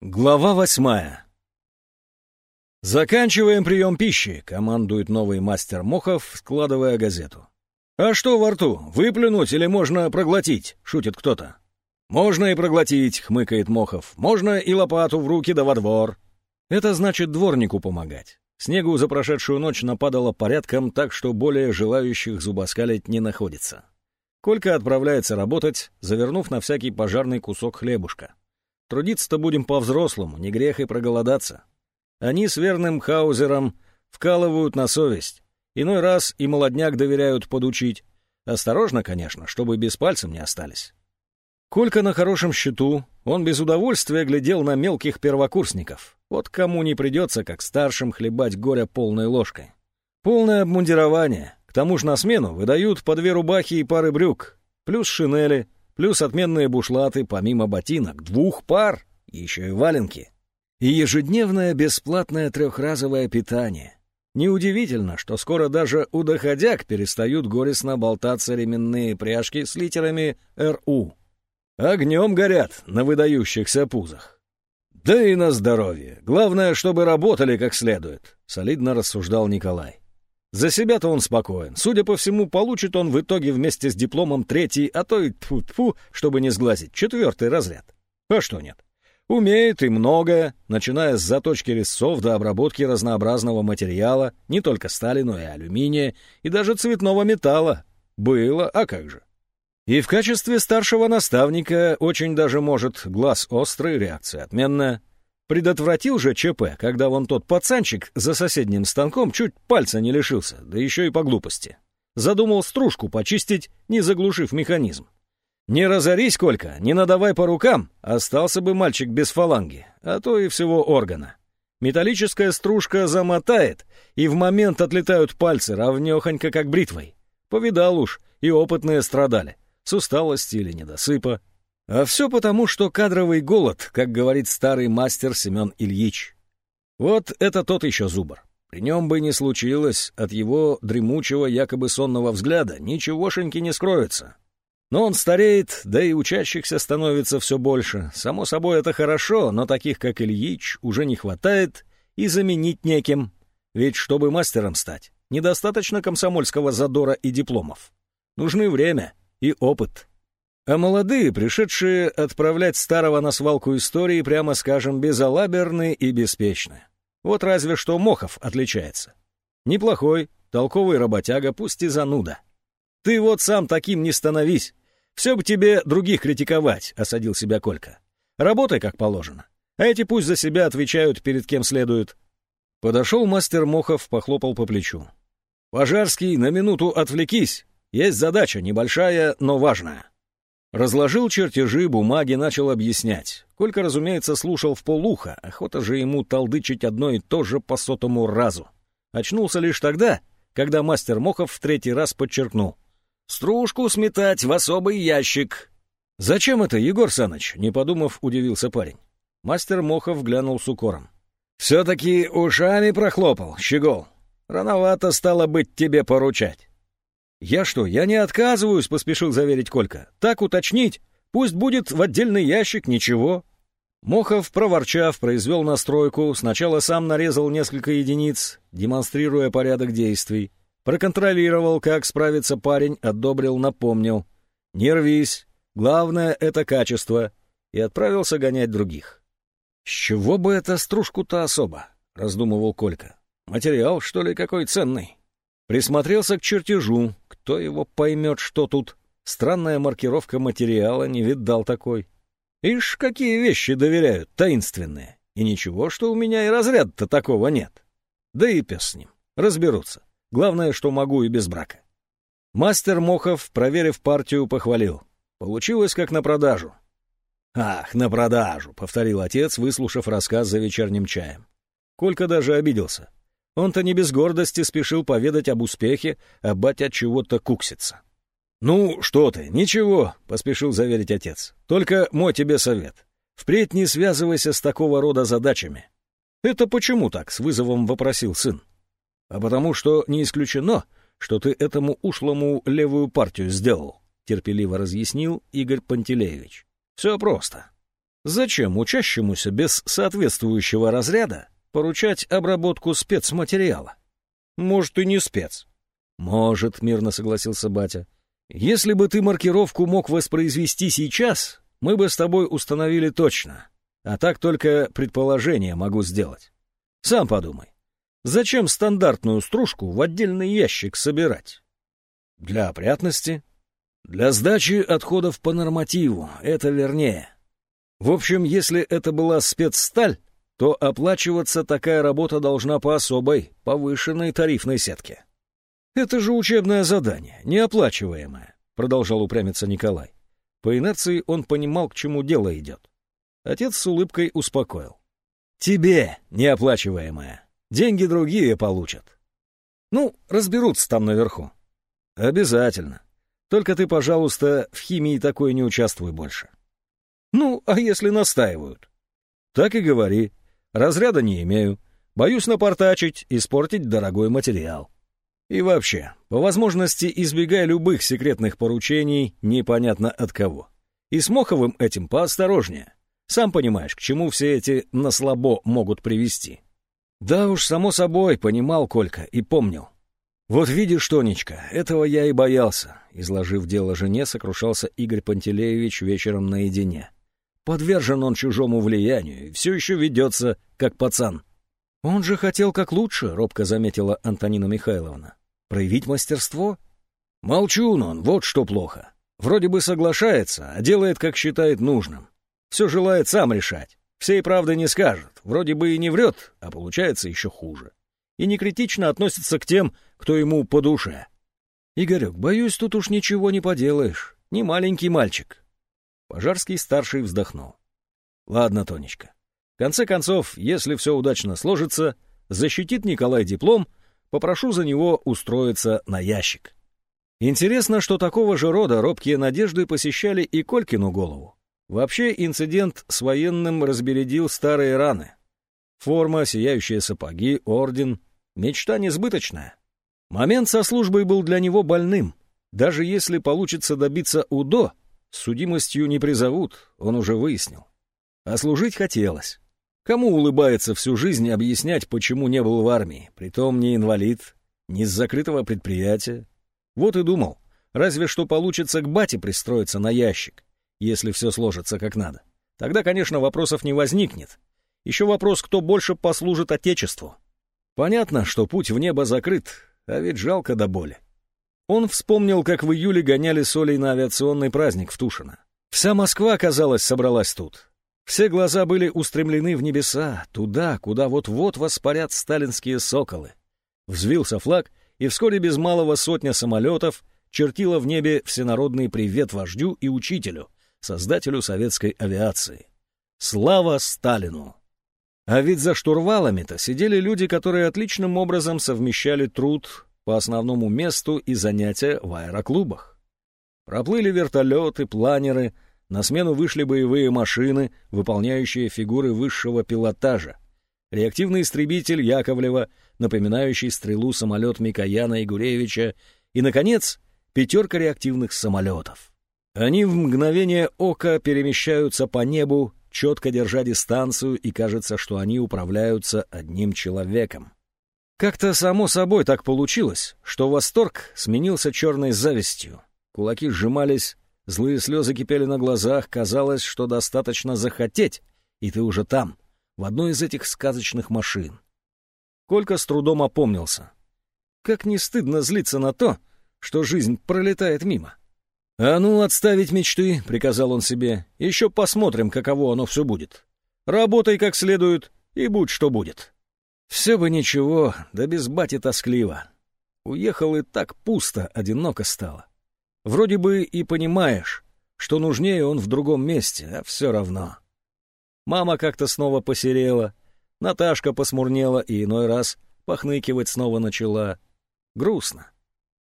Глава восьмая. «Заканчиваем прием пищи», — командует новый мастер Мохов, складывая газету. «А что во рту, выплюнуть или можно проглотить?» — шутит кто-то. «Можно и проглотить», — хмыкает Мохов. «Можно и лопату в руки да во двор». Это значит дворнику помогать. Снегу за прошедшую ночь нападало порядком, так что более желающих зубоскалить не находится. Колька отправляется работать, завернув на всякий пожарный кусок хлебушка. Трудиться-то будем по-взрослому, не грех и проголодаться. Они с верным хаузером вкалывают на совесть. Иной раз и молодняк доверяют подучить. Осторожно, конечно, чтобы без пальцем не остались. Колька на хорошем счету, он без удовольствия глядел на мелких первокурсников. Вот кому не придется, как старшим, хлебать горя полной ложкой. Полное обмундирование. К тому же на смену выдают по две рубахи и пары брюк, плюс шинели — Плюс отменные бушлаты, помимо ботинок, двух пар, еще и валенки. И ежедневное бесплатное трехразовое питание. Неудивительно, что скоро даже у доходяг перестают горестно болтаться ременные пряжки с литерами «РУ». Огнем горят на выдающихся пузах. «Да и на здоровье. Главное, чтобы работали как следует», — солидно рассуждал Николай. За себя-то он спокоен. Судя по всему, получит он в итоге вместе с дипломом третий, а то и тьфу -тьфу, чтобы не сглазить, четвертый разряд. А что нет? Умеет и многое, начиная с заточки резцов до обработки разнообразного материала, не только стали, но и алюминия, и даже цветного металла. Было, а как же? И в качестве старшего наставника очень даже может глаз острый, реакция отменная. Предотвратил же ЧП, когда вон тот пацанчик за соседним станком чуть пальца не лишился, да еще и по глупости. Задумал стружку почистить, не заглушив механизм. Не разорись, Колька, не надавай по рукам, остался бы мальчик без фаланги, а то и всего органа. Металлическая стружка замотает, и в момент отлетают пальцы, равнехонько как бритвой. Повидал уж, и опытные страдали, с усталости или недосыпа. А все потому, что кадровый голод, как говорит старый мастер Семен Ильич. Вот это тот еще зубр. При нем бы не случилось, от его дремучего якобы сонного взгляда ничегошеньки не скроется. Но он стареет, да и учащихся становится все больше. Само собой, это хорошо, но таких, как Ильич, уже не хватает и заменить неким. Ведь чтобы мастером стать, недостаточно комсомольского задора и дипломов. Нужны время и опыт. А молодые, пришедшие отправлять старого на свалку истории, прямо скажем, безалаберны и беспечны. Вот разве что Мохов отличается. Неплохой, толковый работяга, пусть и зануда. Ты вот сам таким не становись. Все бы тебе других критиковать, — осадил себя Колька. Работай как положено. А эти пусть за себя отвечают перед кем следует. Подошел мастер Мохов, похлопал по плечу. «Пожарский, на минуту отвлекись. Есть задача, небольшая, но важная». Разложил чертежи, бумаги, начал объяснять. Колька, разумеется, слушал в полуха, охота же ему толдычить одно и то же по сотому разу. Очнулся лишь тогда, когда мастер Мохов в третий раз подчеркнул. «Стружку сметать в особый ящик». «Зачем это, Егор Саныч?» — не подумав, удивился парень. Мастер Мохов глянул с укором. «Все-таки ушами прохлопал, щегол. Рановато стало быть тебе поручать». «Я что, я не отказываюсь», — поспешил заверить Колька. «Так уточнить. Пусть будет в отдельный ящик, ничего». Мохов, проворчав, произвел настройку, сначала сам нарезал несколько единиц, демонстрируя порядок действий, проконтролировал, как справится парень, одобрил, напомнил. «Не рвись, главное — это качество», и отправился гонять других. «С чего бы это стружку-то особо?» — раздумывал Колька. «Материал, что ли, какой ценный?» Присмотрелся к чертежу. Кто его поймет, что тут? Странная маркировка материала, не видал такой. Ишь, какие вещи доверяют, таинственные. И ничего, что у меня и разряда-то такого нет. Да и пес с ним. Разберутся. Главное, что могу и без брака. Мастер Мохов, проверив партию, похвалил. Получилось как на продажу. «Ах, на продажу!» — повторил отец, выслушав рассказ за вечерним чаем. Колька даже обиделся. Он-то не без гордости спешил поведать об успехе, а батя чего-то куксится. «Ну, что ты, ничего», — поспешил заверить отец. «Только мой тебе совет. Впредь не связывайся с такого рода задачами». «Это почему так?» — с вызовом вопросил сын. «А потому что не исключено, что ты этому ушлому левую партию сделал», — терпеливо разъяснил Игорь Пантелеевич. «Все просто. Зачем учащемуся без соответствующего разряда поручать обработку спецматериала? Может, и не спец. Может, мирно согласился батя. Если бы ты маркировку мог воспроизвести сейчас, мы бы с тобой установили точно. А так только предположение могу сделать. Сам подумай. Зачем стандартную стружку в отдельный ящик собирать? Для опрятности. Для сдачи отходов по нормативу, это вернее. В общем, если это была спецсталь, то оплачиваться такая работа должна по особой, повышенной тарифной сетке. «Это же учебное задание, неоплачиваемое», — продолжал упрямиться Николай. По инерции он понимал, к чему дело идет. Отец с улыбкой успокоил. «Тебе неоплачиваемое. Деньги другие получат. Ну, разберутся там наверху». «Обязательно. Только ты, пожалуйста, в химии такой не участвуй больше». «Ну, а если настаивают?» «Так и говори. Разряда не имею. Боюсь напортачить, испортить дорогой материал». И вообще, по возможности избегай любых секретных поручений, непонятно от кого. И с Моховым этим поосторожнее. Сам понимаешь, к чему все эти на слабо могут привести. Да уж, само собой, понимал Колька и помнил. Вот видишь, Тонечка, этого я и боялся, изложив дело жене, сокрушался Игорь Пантелеевич вечером наедине. Подвержен он чужому влиянию и все еще ведется, как пацан. Он же хотел как лучше, робко заметила Антонина Михайловна. Проявить мастерство? Молчун он, вот что плохо. Вроде бы соглашается, а делает, как считает нужным. Все желает сам решать. Всей правды не скажет. Вроде бы и не врет, а получается еще хуже. И не критично относится к тем, кто ему по душе. Игорек, боюсь, тут уж ничего не поделаешь. Не маленький мальчик. Пожарский-старший вздохнул. Ладно, Тонечка. В конце концов, если все удачно сложится, защитит Николай диплом — попрошу за него устроиться на ящик. Интересно, что такого же рода робкие надежды посещали и Колькину голову. Вообще инцидент с военным разбередил старые раны. Форма, сияющие сапоги, орден — мечта несбыточная. Момент со службой был для него больным. Даже если получится добиться УДО, судимостью не призовут, он уже выяснил. А служить хотелось. Кому улыбается всю жизнь объяснять, почему не был в армии, притом не инвалид, не с закрытого предприятия? Вот и думал, разве что получится к бате пристроиться на ящик, если все сложится как надо. Тогда, конечно, вопросов не возникнет. Еще вопрос, кто больше послужит Отечеству. Понятно, что путь в небо закрыт, а ведь жалко до боли. Он вспомнил, как в июле гоняли солей на авиационный праздник в Тушино. Вся Москва, казалось, собралась тут. Все глаза были устремлены в небеса, туда, куда вот-вот воспарят сталинские соколы. Взвился флаг, и вскоре без малого сотня самолетов чертила в небе всенародный привет вождю и учителю, создателю советской авиации. Слава Сталину! А ведь за штурвалами-то сидели люди, которые отличным образом совмещали труд по основному месту и занятия в аэроклубах. Проплыли вертолеты, планеры — на смену вышли боевые машины, выполняющие фигуры высшего пилотажа. Реактивный истребитель Яковлева, напоминающий стрелу самолет Микояна и Гуревича, и, наконец, пятерка реактивных самолетов. Они в мгновение ока перемещаются по небу, четко держа дистанцию, и кажется, что они управляются одним человеком. Как-то само собой так получилось, что восторг сменился черной завистью. Кулаки сжимались, Злые слезы кипели на глазах, казалось, что достаточно захотеть, и ты уже там, в одной из этих сказочных машин. Колька с трудом опомнился. Как не стыдно злиться на то, что жизнь пролетает мимо. «А ну, отставить мечты», — приказал он себе. «Еще посмотрим, каково оно все будет. Работай как следует, и будь что будет». Все бы ничего, да без бати тоскливо. Уехал и так пусто, одиноко стало. Вроде бы и понимаешь, что нужнее он в другом месте, а все равно. Мама как-то снова посерела, Наташка посмурнела и иной раз похныкивать снова начала. Грустно.